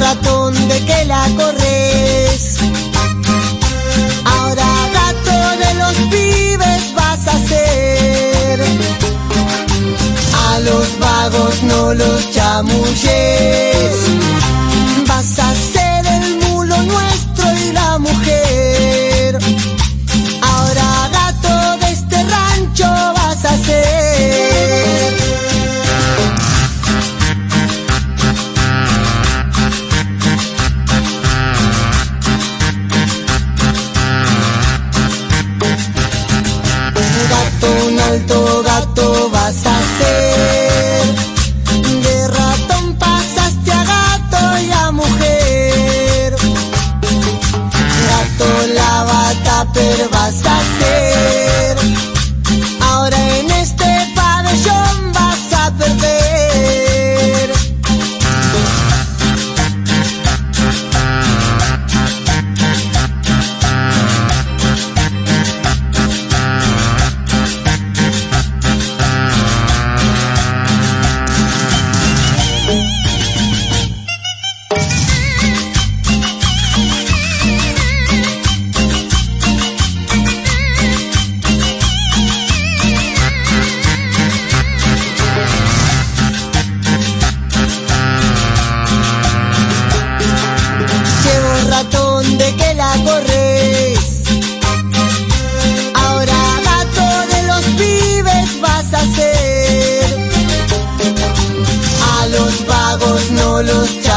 ratón de que la corres. Ahora gato de los pibes vas a ser. A los vagos no los chamulles. tragos no los